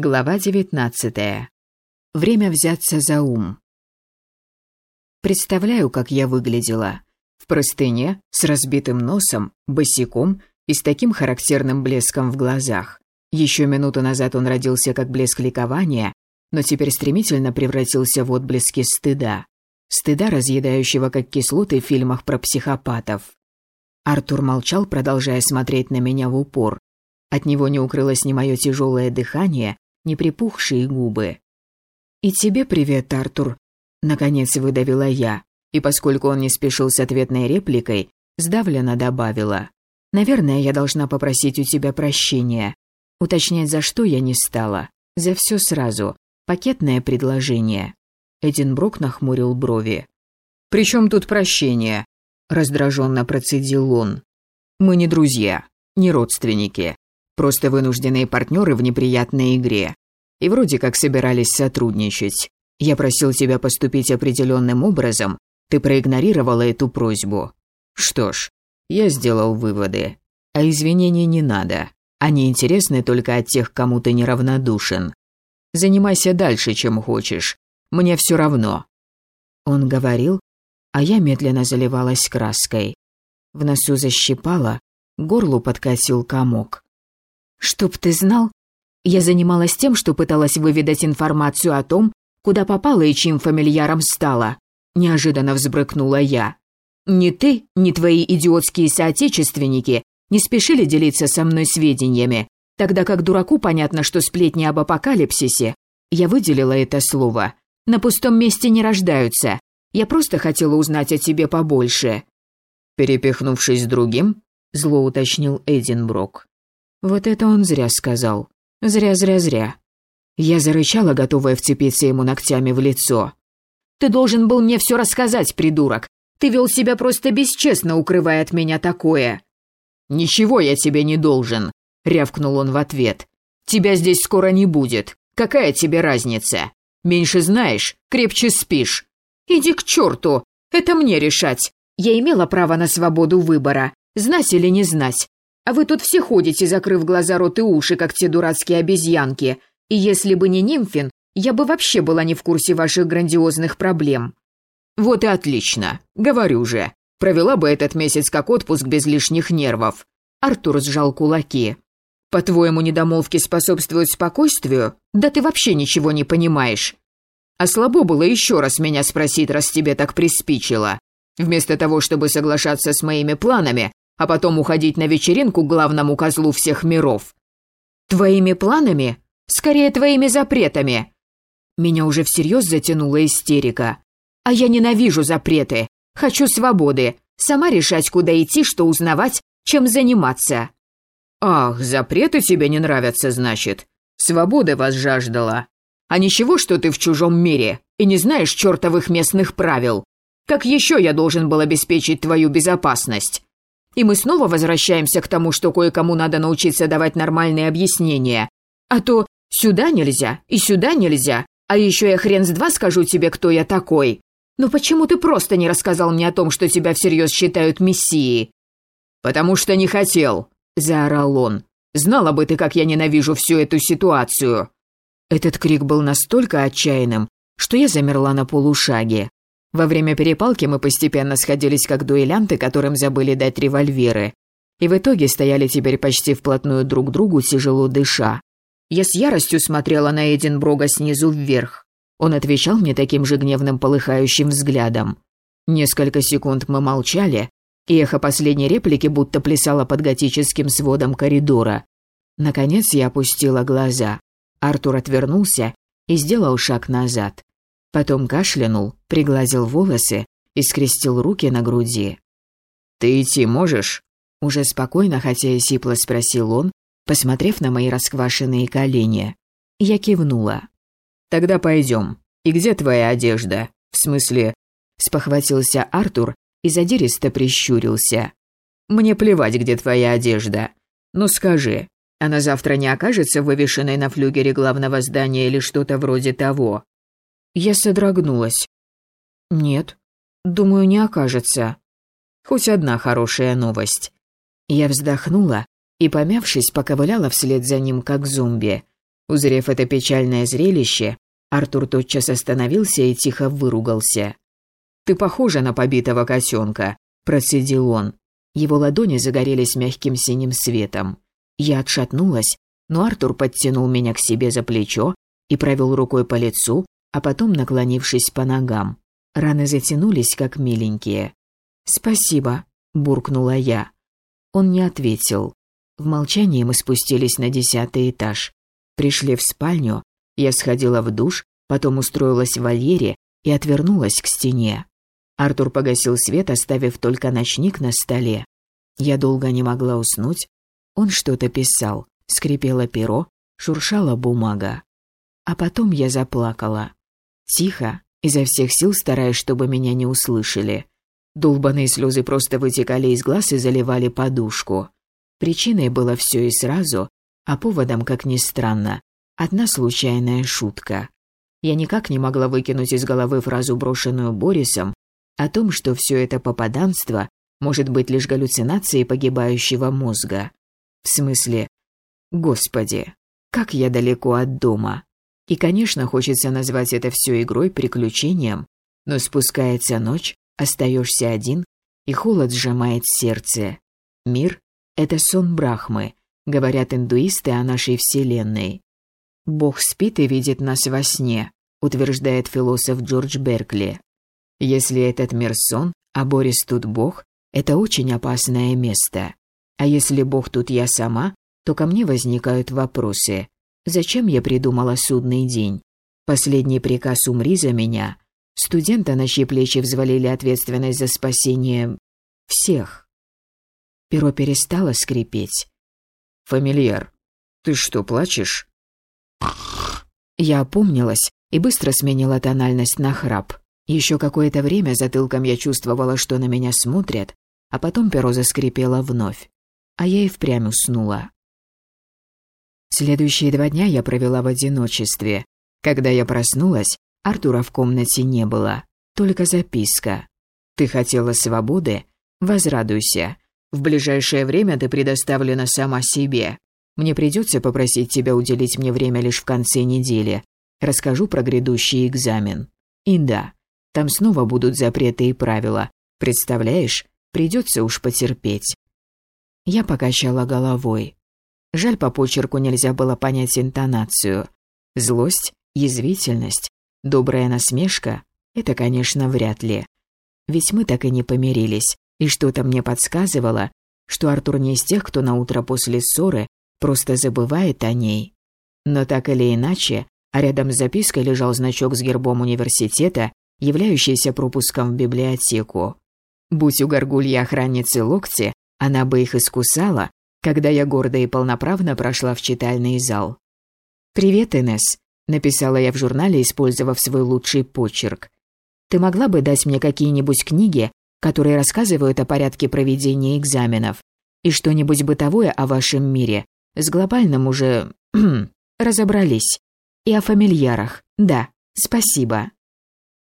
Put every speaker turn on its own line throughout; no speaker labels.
Глава 19. Время взяться за ум. Представляю, как я выглядела. В простыне, с разбитым носом, босиком и с таким характерным блеском в глазах. Еще минуту назад он родился как блеск ликования, но теперь стремительно превратился в отблески стыда. Стыда, разъедающего как кислоты в фильмах про психопатов. Артур молчал, продолжая смотреть на меня в упор. От него не укрылось ни мое тяжелое дыхание, не припухшие губы. «И тебе привет, Артур», — наконец выдавила я, и поскольку он не спешил с ответной репликой, сдавленно добавила. «Наверное, я должна попросить у тебя прощения. Уточнять, за что я не стала. За все сразу. Пакетное предложение». Эдинброк нахмурил брови. «При чем тут прощение?» – раздраженно процедил он. «Мы не друзья, не родственники. Просто вынужденные партнеры в неприятной игре. И вроде как собирались сотрудничать. Я просил тебя поступить определенным образом, ты проигнорировала эту просьбу. Что ж, я сделал выводы. А извинений не надо. Они интересны только от тех, кому ты неравнодушен. Занимайся дальше, чем хочешь. Мне все равно». Он говорил, а я медленно заливалась краской. В носу защипала, горлу подкатил комок. Чтоб ты знал, я занималась тем, что пыталась выведать информацию о том, куда попала и чьим фамильяром стала. Неожиданно взбрыкнула я. Ни ты, ни твои идиотские соотечественники не спешили делиться со мной сведениями, тогда как дураку понятно, что сплетни об апокалипсисе. Я выделила это слово. На пустом месте не рождаются. Я просто хотела узнать о тебе побольше. Перепихнувшись с другим, зло уточнил Эдинброк. Вот это он зря сказал. Зря, зря, зря. Я зарычала, готовая вцепиться ему ногтями в лицо. «Ты должен был мне все рассказать, придурок. Ты вел себя просто бесчестно, укрывая от меня такое». «Ничего я тебе не должен», — рявкнул он в ответ. «Тебя здесь скоро не будет. Какая тебе разница? Меньше знаешь, крепче спишь. Иди к черту. Это мне решать. Я имела право на свободу выбора. Знать или не знать. А вы тут все ходите, закрыв глаза, рот и уши, как те дурацкие обезьянки. И если бы не Нимфин, я бы вообще была не в курсе ваших грандиозных проблем». «Вот и отлично. Говорю же. Провела бы этот месяц как отпуск без лишних нервов». Артур сжал кулаки. «По-твоему, недомолвки способствуют спокойствию? Да ты вообще ничего не понимаешь. А слабо было еще раз меня спросить, раз тебе так приспичило. Вместо того, чтобы соглашаться с моими планами, а потом уходить на вечеринку главному козлу всех миров. Твоими планами? Скорее, твоими запретами. Меня уже всерьез затянула истерика. А я ненавижу запреты. Хочу свободы. Сама решать, куда идти, что узнавать, чем заниматься. Ах, запреты тебе не нравятся, значит. Свободы вас жаждала. А ничего, что ты в чужом мире и не знаешь чертовых местных правил. Как еще я должен был обеспечить твою безопасность? И мы снова возвращаемся к тому, что кое-кому надо научиться давать нормальные объяснения. А то сюда нельзя и сюда нельзя, а еще я хрен с два скажу тебе, кто я такой. Но почему ты просто не рассказал мне о том, что тебя всерьез считают мессией?» «Потому что не хотел», — заорал он. «Знала бы ты, как я ненавижу всю эту ситуацию». Этот крик был настолько отчаянным, что я замерла на полушаге. Во время перепалки мы постепенно сходились как дуэлянты, которым забыли дать револьверы. И в итоге стояли теперь почти вплотную друг к другу, тяжело дыша. Я с яростью смотрела на Эдинброга снизу вверх. Он отвечал мне таким же гневным полыхающим взглядом. Несколько секунд мы молчали, и эхо последней реплики будто плясало под готическим сводом коридора. Наконец я опустила глаза. Артур отвернулся и сделал шаг назад. Потом кашлянул, пригладил волосы и скрестил руки на груди. «Ты идти можешь?» Уже спокойно, хотя и сипло спросил он, посмотрев на мои расквашенные колени. Я кивнула. «Тогда пойдем. И где твоя одежда? В смысле...» Спохватился Артур и задиристо прищурился. «Мне плевать, где твоя одежда. Но скажи, она завтра не окажется вывешенной на флюгере главного здания или что-то вроде того?» Я содрогнулась. «Нет, думаю, не окажется. Хоть одна хорошая новость». Я вздохнула и, помявшись, поковыляла вслед за ним, как зомби. Узрев это печальное зрелище, Артур тотчас остановился и тихо выругался. «Ты похожа на побитого котенка», – процедил он. Его ладони загорелись мягким синим светом. Я отшатнулась, но Артур подтянул меня к себе за плечо и провел рукой по лицу, а потом наклонившись по ногам. Раны затянулись, как миленькие. «Спасибо», – буркнула я. Он не ответил. В молчании мы спустились на десятый этаж. Пришли в спальню, я сходила в душ, потом устроилась в вольере и отвернулась к стене. Артур погасил свет, оставив только ночник на столе. Я долго не могла уснуть. Он что-то писал, скрипело перо, шуршала бумага. А потом я заплакала. Тихо, изо всех сил стараясь, чтобы меня не услышали. Долбаные слезы просто вытекали из глаз и заливали подушку. Причиной было все и сразу, а поводом, как ни странно, одна случайная шутка. Я никак не могла выкинуть из головы фразу, брошенную Борисом, о том, что все это попаданство может быть лишь галлюцинацией погибающего мозга. В смысле, господи, как я далеко от дома. И, конечно, хочется назвать это все игрой, приключением, но спускается ночь, остаешься один, и холод сжимает сердце. Мир — это сон Брахмы, говорят индуисты о нашей Вселенной. Бог спит и видит нас во сне, утверждает философ Джордж Беркли. Если этот мир сон, а Борис тут Бог, это очень опасное место. А если Бог тут я сама, то ко мне возникают вопросы. Зачем я придумала судный день? Последний приказ «умри за меня». Студента на чьи плечи взвалили ответственность за спасение... всех. Перо перестало скрипеть. «Фамильяр, ты что, плачешь?» Я опомнилась и быстро сменила тональность на храп. Еще какое-то время затылком я чувствовала, что на меня смотрят, а потом перо заскрипело вновь. А я и впрямь уснула. Следующие два дня я провела в одиночестве. Когда я проснулась, Артура в комнате не было, только записка. «Ты хотела свободы? Возрадуйся. В ближайшее время ты предоставлена сама себе. Мне придется попросить тебя уделить мне время лишь в конце недели. Расскажу про грядущий экзамен. И да, там снова будут запреты и правила. Представляешь, придется уж потерпеть. Я покачала головой. Жаль, по почерку нельзя было понять интонацию. Злость, язвительность, добрая насмешка — это, конечно, вряд ли. Ведь мы так и не помирились, и что-то мне подсказывало, что Артур не из тех, кто на утро после ссоры просто забывает о ней. Но так или иначе, а рядом с запиской лежал значок с гербом университета являющийся пропуском в библиотеку. Будь у горгульи охранницы локти, она бы их искусала, когда я гордо и полноправно прошла в читальный зал. «Привет, Инесс», — написала я в журнале, использовав свой лучший почерк. «Ты могла бы дать мне какие-нибудь книги, которые рассказывают о порядке проведения экзаменов, и что-нибудь бытовое о вашем мире, с глобальным уже... разобрались. И о фамильярах, да, спасибо».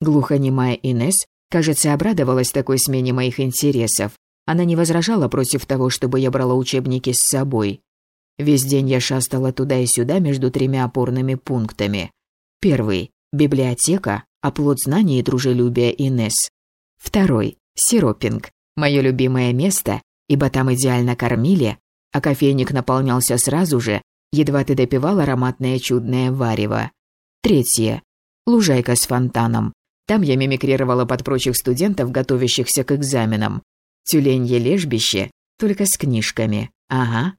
Глухонемая Инес, кажется, обрадовалась такой смене моих интересов. Она не возражала против того, чтобы я брала учебники с собой. Весь день я шастала туда и сюда между тремя опорными пунктами. Первый – библиотека, оплот знаний и дружелюбия Инес. Второй – сиропинг, мое любимое место, ибо там идеально кормили, а кофейник наполнялся сразу же, едва ты допивал ароматное чудное варево. Третье – лужайка с фонтаном, там я мимикрировала под прочих студентов, готовящихся к экзаменам. Тюленье лежбище, только с книжками. Ага.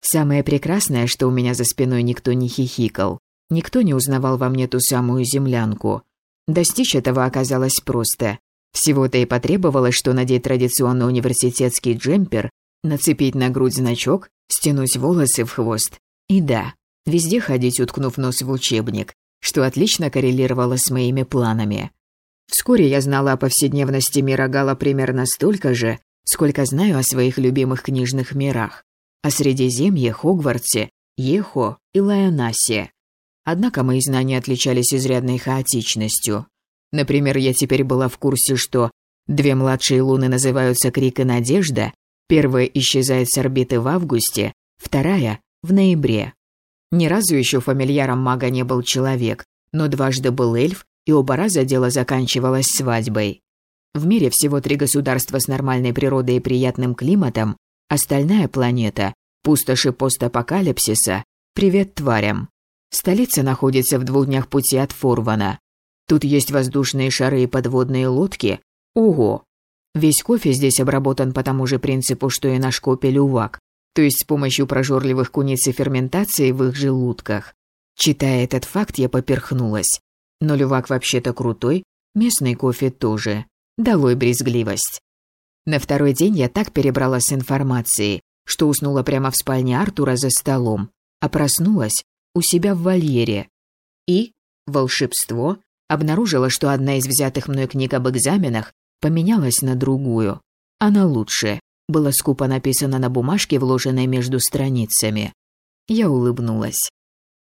Самое прекрасное, что у меня за спиной никто не хихикал. Никто не узнавал во мне ту самую землянку. Достичь этого оказалось просто. Всего-то и потребовалось, что надеть традиционный университетский джемпер, нацепить на грудь значок, стянуть волосы в хвост. И да, везде ходить, уткнув нос в учебник, что отлично коррелировало с моими планами. Вскоре я знала о повседневности мира Гала примерно столько же, сколько знаю о своих любимых книжных мирах, о Средиземье, Хогвартсе, Ехо и Лайонасе. Однако мои знания отличались изрядной хаотичностью. Например, я теперь была в курсе, что две младшие луны называются Крик и Надежда, первая исчезает с орбиты в августе, вторая – в ноябре. Ни разу еще фамильяром мага не был человек, но дважды был эльф, и оба раза дело заканчивалось свадьбой. В мире всего три государства с нормальной природой и приятным климатом, остальная планета – пустоши постапокалипсиса, привет тварям. Столица находится в двух днях пути от Форвана. Тут есть воздушные шары и подводные лодки. Ого! Весь кофе здесь обработан по тому же принципу, что и наш копе лювак, то есть с помощью прожорливых куниц и ферментации в их желудках. Читая этот факт, я поперхнулась. Но лювак вообще-то крутой, местный кофе тоже. Долой брезгливость. На второй день я так перебралась с информацией, что уснула прямо в спальне Артура за столом, а проснулась у себя в вольере. И, волшебство, обнаружила, что одна из взятых мной книг об экзаменах поменялась на другую. Она лучше. Было скупо написано на бумажке, вложенной между страницами. Я улыбнулась.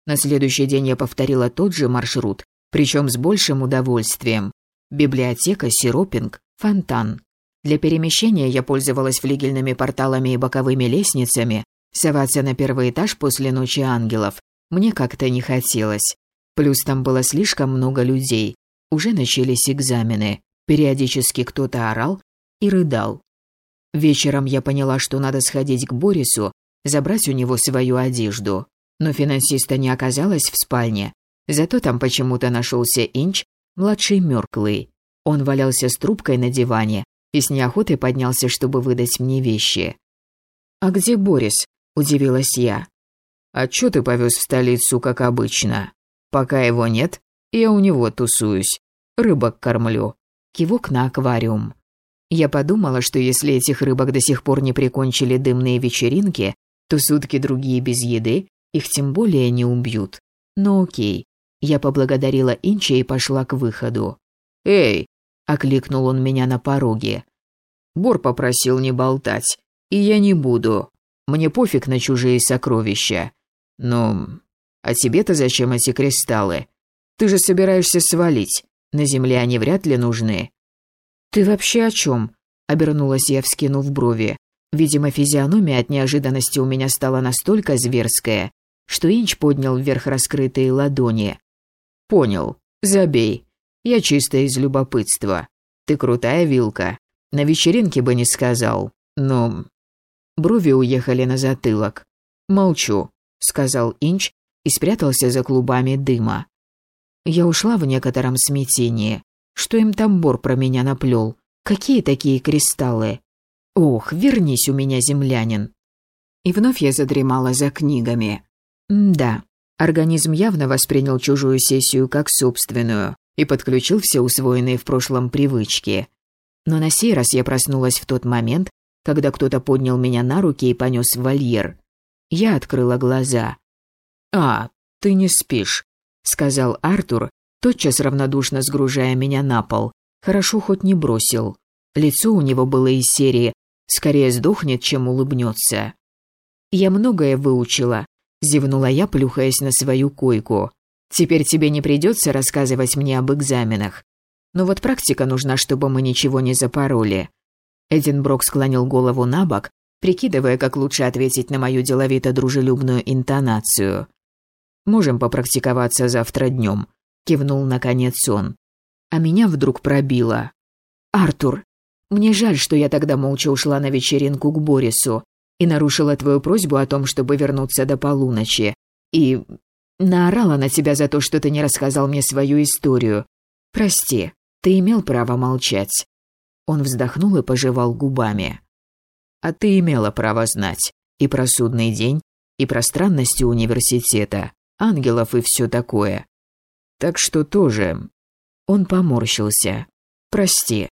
На следующий день я повторила тот же маршрут, причем с большим удовольствием. Библиотека, сиропинг, фонтан. Для перемещения я пользовалась флигельными порталами и боковыми лестницами. Соваться на первый этаж после ночи ангелов мне как-то не хотелось. Плюс там было слишком много людей. Уже начались экзамены. Периодически кто-то орал и рыдал. Вечером я поняла, что надо сходить к Борису, забрать у него свою одежду. Но финансиста не оказалось в спальне. Зато там почему-то нашелся Инч, младший Мёрклый. Он валялся с трубкой на диване и с неохотой поднялся, чтобы выдать мне вещи. «А где Борис?» – удивилась я. «А чё ты повез в столицу, как обычно? Пока его нет, я у него тусуюсь. Рыбок кормлю». Кивок на аквариум. Я подумала, что если этих рыбок до сих пор не прикончили дымные вечеринки, то сутки другие без еды их тем более не убьют. Но окей. Я поблагодарила Инча и пошла к выходу. «Эй!» – окликнул он меня на пороге. Бор попросил не болтать, и я не буду. Мне пофиг на чужие сокровища. Ну, а тебе-то зачем эти кристаллы? Ты же собираешься свалить. На земле они вряд ли нужны. Ты вообще о чем? Обернулась я, вскинув брови. Видимо, физиономия от неожиданности у меня стала настолько зверская, что Инч поднял вверх раскрытые ладони. «Понял. Забей. Я чисто из любопытства. Ты крутая вилка. На вечеринке бы не сказал. Но...» Брови уехали на затылок. «Молчу», — сказал Инч и спрятался за клубами дыма. Я ушла в некотором смятении. Что им там Бор про меня наплел? Какие такие кристаллы? Ох, вернись у меня, землянин. И вновь я задремала за книгами. М да, организм явно воспринял чужую сессию как собственную и подключил все усвоенные в прошлом привычки. Но на сей раз я проснулась в тот момент, когда кто-то поднял меня на руки и понес в вольер. Я открыла глаза. «А, ты не спишь», — сказал Артур, тотчас равнодушно сгружая меня на пол. Хорошо хоть не бросил. Лицо у него было из серии «Скорее сдохнет, чем улыбнется». Я многое выучила, зевнула я, плюхаясь на свою койку. Теперь тебе не придется рассказывать мне об экзаменах. Но вот практика нужна, чтобы мы ничего не запороли. Эдинброк склонил голову на бок, прикидывая, как лучше ответить на мою деловито-дружелюбную интонацию. «Можем попрактиковаться завтра днем», — кивнул наконец он. А меня вдруг пробило. «Артур, мне жаль, что я тогда молча ушла на вечеринку к Борису и нарушила твою просьбу о том, чтобы вернуться до полуночи. И наорала на тебя за то, что ты не рассказал мне свою историю. Прости, ты имел право молчать». Он вздохнул и пожевал губами. «А ты имела право знать и про судный день, и про странности университета, ангелов и все такое. Так что тоже...» Он поморщился. «Прости».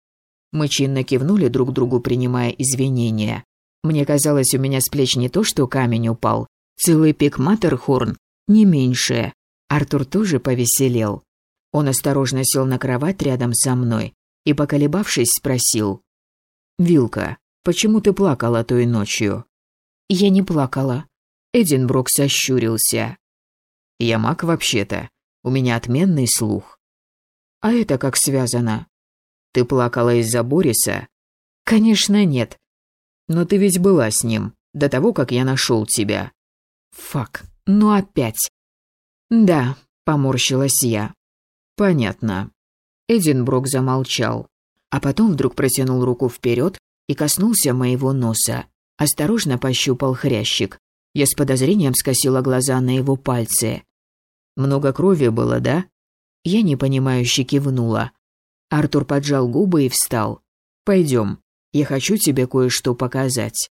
Мы чинно кивнули друг другу, принимая извинения. Мне казалось, у меня с плеч не то, что камень упал. Целый пик Матерхорн, не меньше. Артур тоже повеселел. Он осторожно сел на кровать рядом со мной и, поколебавшись, спросил. «Вилка, почему ты плакала той ночью?» «Я не плакала». Эдинброк сощурился. «Я маг вообще-то. У меня отменный слух». «А это как связано?» «Ты плакала из-за Бориса?» «Конечно нет. Но ты ведь была с ним, до того, как я нашел тебя. Фак, Ну опять. Да, поморщилась я. Понятно. Эдинброк замолчал, а потом вдруг протянул руку вперед и коснулся моего носа. Осторожно пощупал хрящик. Я с подозрением скосила глаза на его пальцы. Много крови было, да? Я непонимающе кивнула. Артур поджал губы и встал. Пойдем, я хочу тебе кое-что показать.